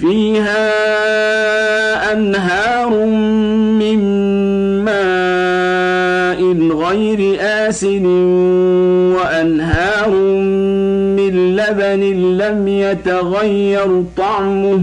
فيها أنهار من ماء غير آسن وأنهار من لبن لم يتغير طعمه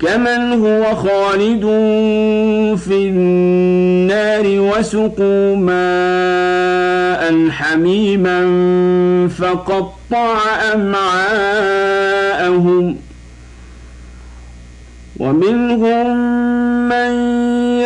كمن هو خالد في النار وسقوا ماء حميما فقطع امعاءهم ومنهم من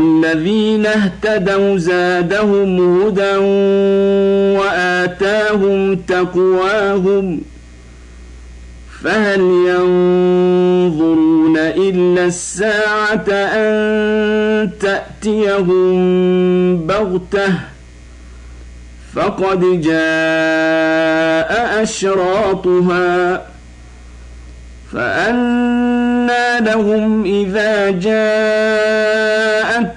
والذين اهتدوا زادهم هدى وآتاهم تقواهم فهل ينظرون إلا الساعة أن تأتيهم بغتة فقد جاء أشراطها فانى لهم إذا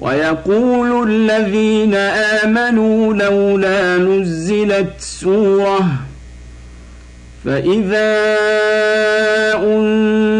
ويقول الذين آمنوا لولا نزلت سورة فإذا أنزلت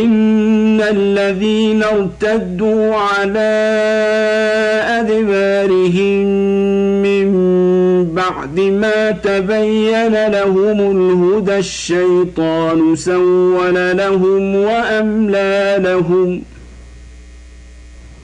إن الذين ارتدوا على أدبارهم من بعد ما تبين لهم الهدى الشيطان سول لهم وأملى لهم ۖ